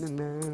na na na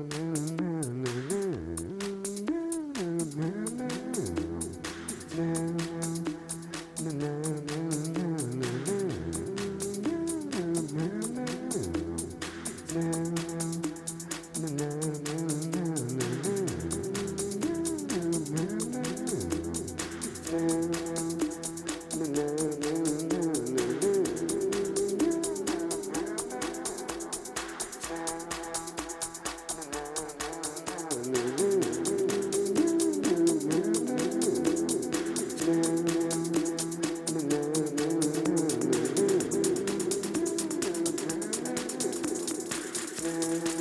Música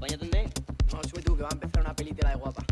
Acompáñate, ¿dónde? No, súbete tú, que va a empezar una película de guapa.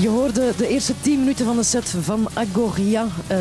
Je hoorde de eerste 10 minuten van de set van Agoria. eh,